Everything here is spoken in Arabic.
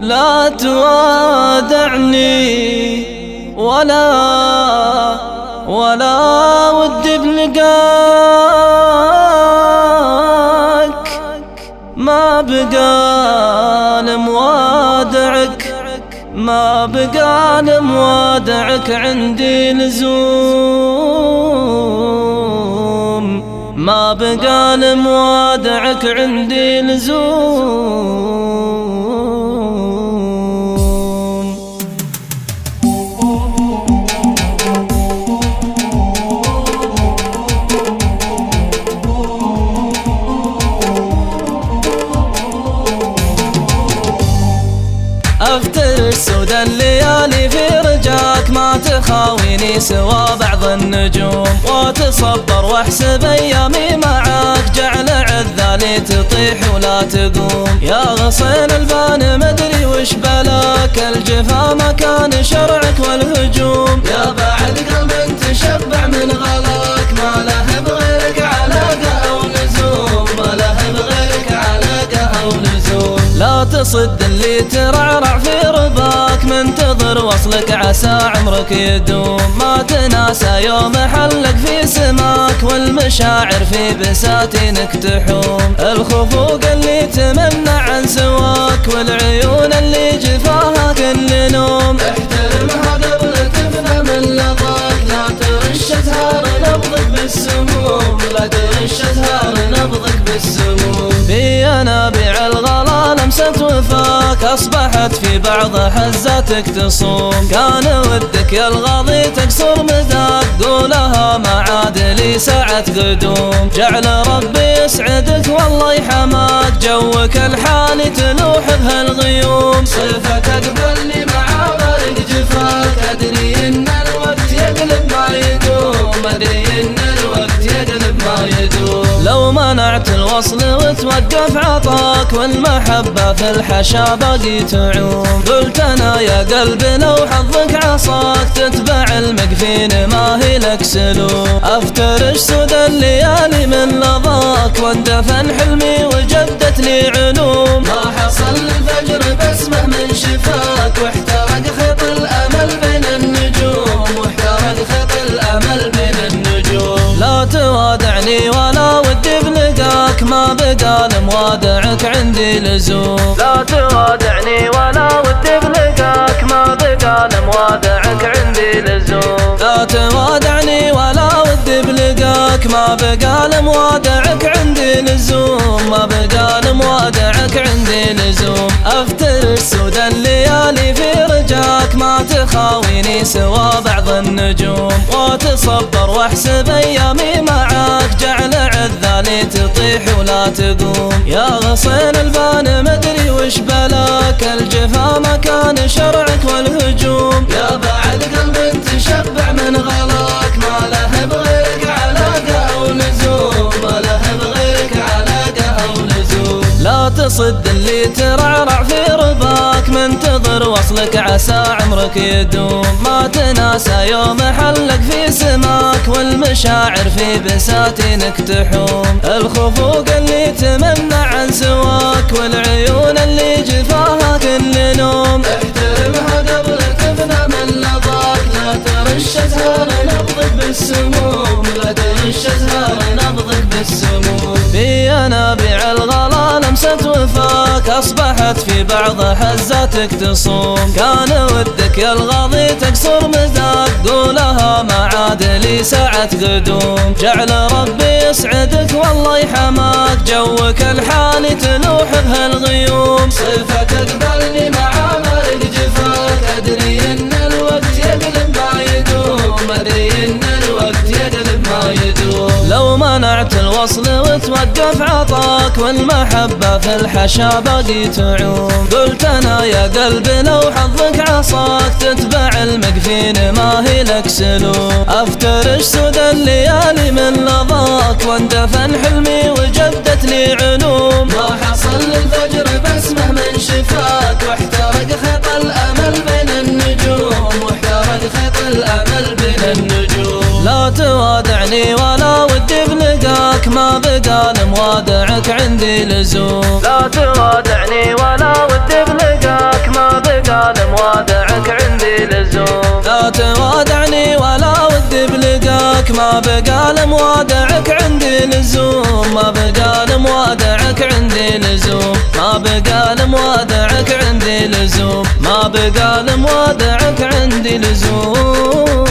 لا توادعني ولا ولا ودي بلقاك ما بقى لموادعك ما بقى لموادعك عندي لزوم. ما بقى لموادعك عندي لزوم. ما تخاويني سوى بعض النجوم. وتصبر واحسب أيامي معاك. جعل عذالي تطيح ولا تقوم. يا غصين البان مدري وش بلاك. الجفا مكان شرعك والهجوم. تصد اللي ترعرع في رباك منتظر وصلك عسى عمرك يدوم. ما تناسى يوم حلك في سماك والمشاعر في بساتينك تحوم. الخفوق اللي تمنى عن سواك والعيون اللي جفاها لمسة وفاك أصبحت في بعض حزاتك تصوم. كان ودك يا الغاضي تكسر مداك قولها ما عاد لي ساعة قدوم. جعل ربي يسعدك والله يحماك جوك الحالي تلوح بهالغيوم. صفة الوصل وتوقف عطاك والمحبة في الحشا باقي تعوم. قلت أنا يا قلبي لو حظك عصاك تتبع المقفين ما هي لك سلوم. أفترش سود الليالي من لظاك واندفن حلمي وجدت لي علوم. ما حصل الفجر بسمه من شفاك واحترق بقى لموادعك عندي لزوم. لا توادعني ولا ودي بلقاك ما بقى لموادعك عندي لزوم. لا توادعني ولا ودي بلقاك ما بقى لموادعك عندي لزوم. ما بقى لموادعك عندي لزوم. أفتر سود الليالي في رجاك ما تخاويني سوى بعض النجوم. وتصبر وأحسب أيامي معاك جعل عذالي تطيح ولا تقوم. يا غصين البان مدري وش بلاك. الجفا مكان شرعك والهجوم. يا بعد قلب تشبع من غلاك. ما له بغيرك علاقه أو لزوم ما له بغيرك علاقه أو لزوم لا تصد اللي ترعرع في رباك منتظر وصلك عسى عمرك يدوم. ما تناسى يوم حلك في سماك والمشاعر في بساتينك تحوم. الخفوق اللي تمنى عن سواك والعيون أصبحت في بعض حزاتك تصوم كان ودك يا الغاضي تكسر مزاك قولها ما عاد لي ساعة قدوم. جعل ربي يسعدك والله يحماك. جوك الحالي تلوح بهالغيوم. منعت الوصل وتوقف عطاك والمحبة في الحشا باقي تعوم. قلت أنا يا قلبي لو حظك عصاك تتبع المقفين ما هي لك سلوم. أفترش سود الليالي من لظاك واندفن حلمي وجدت لي علوم. ما حصل الفجر بسمه من شفاك واحترق خيط الأمل بين النجوم. واحترق خيط الأمل بين النجوم. لا توادعني بدال موادعك عندي لزوم. لا توادعني ولا ودي بلقاك ما بدال موادعك عندي لزوم. لا توادعني ولا ودي بلقاك ما بقال موادعك عندي لزوم. ما بقال موادعك عندي لزوم. ما بقال موادعك عندي لزوم. ما بقال موادعك عندي لزوم.